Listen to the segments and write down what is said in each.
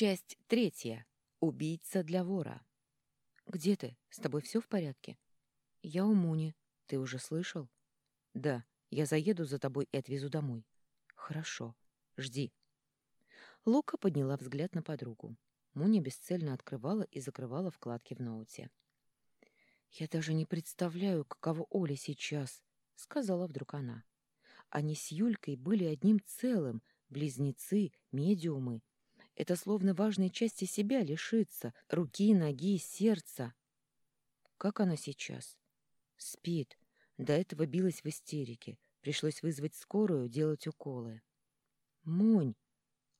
Часть третья. Убийца для вора. «Где ты? С тобой все в порядке?» «Я у Муни. Ты уже слышал?» «Да. Я заеду за тобой и отвезу домой». «Хорошо. Жди». Лука подняла взгляд на подругу. Муня бесцельно открывала и закрывала вкладки в ноуте. «Я даже не представляю, каково Оля сейчас», — сказала вдруг она. Они с Юлькой были одним целым, близнецы, медиумы. Это словно важной части себя лишиться, руки, ноги, сердца. Как она сейчас? Спит. До этого билась в истерике. Пришлось вызвать скорую, делать уколы. Мунь!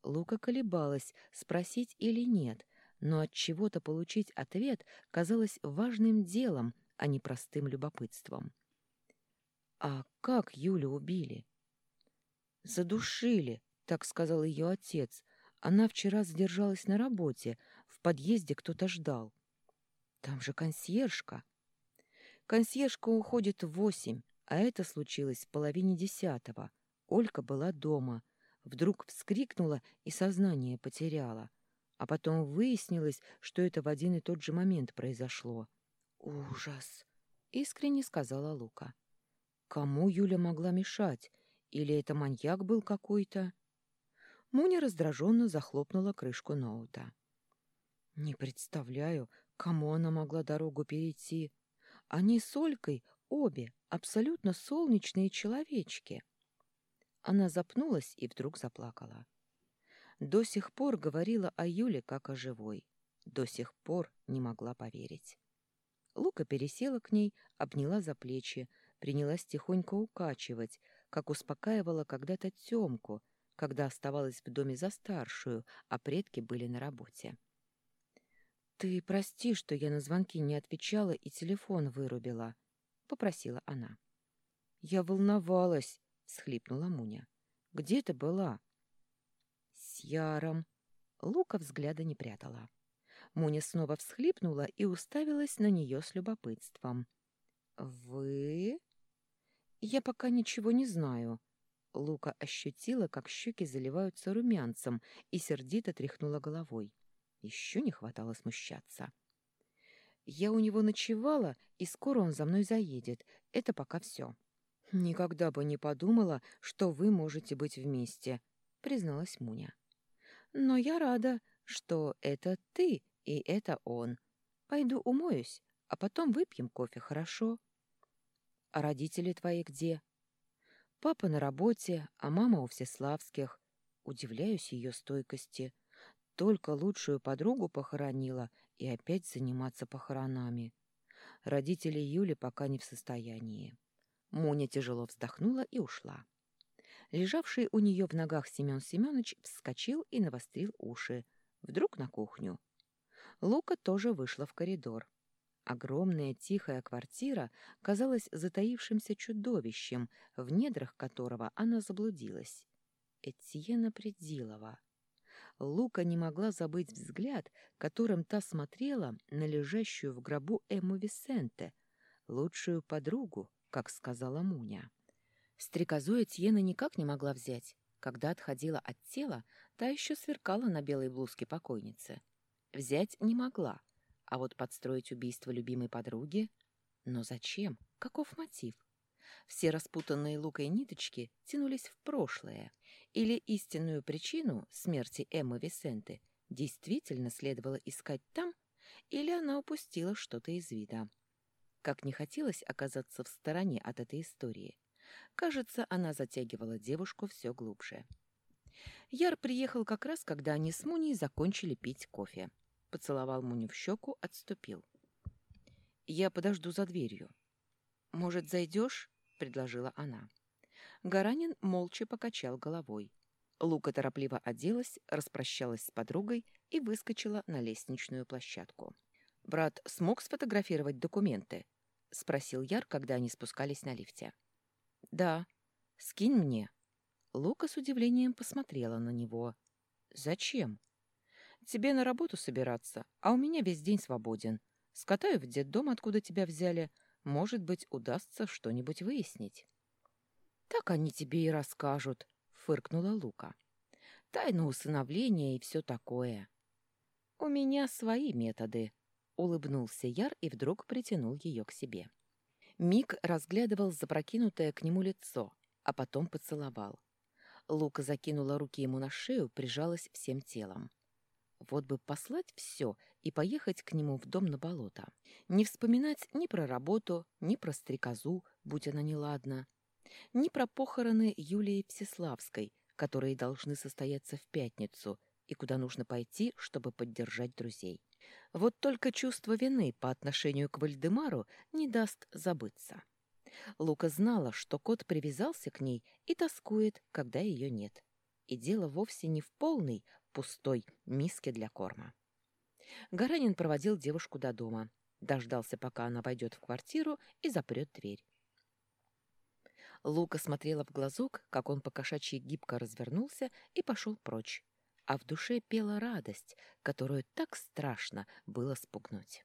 Лука колебалась, спросить или нет, но от чего-то получить ответ казалось важным делом, а не простым любопытством. А как Юлю убили? Задушили, так сказал ее отец. Она вчера задержалась на работе, в подъезде кто-то ждал. Там же консьержка. Консьержка уходит в восемь, а это случилось в половине десятого. Олька была дома. Вдруг вскрикнула и сознание потеряла. А потом выяснилось, что это в один и тот же момент произошло. «Ужас!» — искренне сказала Лука. «Кому Юля могла мешать? Или это маньяк был какой-то?» Муня раздраженно захлопнула крышку ноута. «Не представляю, кому она могла дорогу перейти. Они с Олькой обе абсолютно солнечные человечки». Она запнулась и вдруг заплакала. До сих пор говорила о Юле как о живой. До сих пор не могла поверить. Лука пересела к ней, обняла за плечи, принялась тихонько укачивать, как успокаивала когда-то Тёмку, когда оставалась в доме за старшую, а предки были на работе. «Ты прости, что я на звонки не отвечала и телефон вырубила», — попросила она. «Я волновалась», — схлипнула Муня. «Где ты была?» «С Яром». Лука взгляда не прятала. Муня снова всхлипнула и уставилась на нее с любопытством. «Вы?» «Я пока ничего не знаю». Лука ощутила, как щеки заливаются румянцем, и сердито тряхнула головой. Еще не хватало смущаться. «Я у него ночевала, и скоро он за мной заедет. Это пока все». «Никогда бы не подумала, что вы можете быть вместе», — призналась Муня. «Но я рада, что это ты и это он. Пойду умоюсь, а потом выпьем кофе, хорошо?» А родители твои где? Папа на работе, а мама у Всеславских. Удивляюсь ее стойкости. Только лучшую подругу похоронила и опять заниматься похоронами. Родители Юли пока не в состоянии. Моня тяжело вздохнула и ушла. Лежавший у нее в ногах Семен Семенович вскочил и навострил уши. Вдруг на кухню. Лука тоже вышла в коридор. Огромная тихая квартира казалась затаившимся чудовищем, в недрах которого она заблудилась. Этьена Предилова. Лука не могла забыть взгляд, которым та смотрела на лежащую в гробу Эмму Висенте, лучшую подругу, как сказала Муня. Стрекозу Этьена никак не могла взять. Когда отходила от тела, та еще сверкала на белой блузке покойницы. Взять не могла — а вот подстроить убийство любимой подруги? Но зачем? Каков мотив? Все распутанные лукой ниточки тянулись в прошлое. Или истинную причину смерти Эммы Висенты действительно следовало искать там, или она упустила что-то из вида. Как не хотелось оказаться в стороне от этой истории. Кажется, она затягивала девушку все глубже. Яр приехал как раз, когда они с Муней закончили пить кофе поцеловал Муню в щеку, отступил. «Я подожду за дверью». «Может, зайдешь?» — предложила она. Гаранин молча покачал головой. Лука торопливо оделась, распрощалась с подругой и выскочила на лестничную площадку. «Брат смог сфотографировать документы?» — спросил Яр, когда они спускались на лифте. «Да. Скинь мне». Лука с удивлением посмотрела на него. «Зачем?» Тебе на работу собираться, а у меня весь день свободен. Скатаю в детдом, откуда тебя взяли. Может быть, удастся что-нибудь выяснить». «Так они тебе и расскажут», — фыркнула Лука. «Тайна усыновления и все такое». «У меня свои методы», — улыбнулся Яр и вдруг притянул ее к себе. Мик разглядывал запрокинутое к нему лицо, а потом поцеловал. Лука закинула руки ему на шею, прижалась всем телом. Вот бы послать все и поехать к нему в дом на болото. Не вспоминать ни про работу, ни про стрекозу, будь она неладна, ни про похороны Юлии Всеславской, которые должны состояться в пятницу, и куда нужно пойти, чтобы поддержать друзей. Вот только чувство вины по отношению к Вальдемару не даст забыться. Лука знала, что кот привязался к ней и тоскует, когда ее нет. И дело вовсе не в полной, пустой миске для корма. Гаранин проводил девушку до дома, дождался, пока она войдет в квартиру и запрет дверь. Лука смотрела в глазок, как он покошачьи гибко развернулся и пошел прочь, а в душе пела радость, которую так страшно было спугнуть.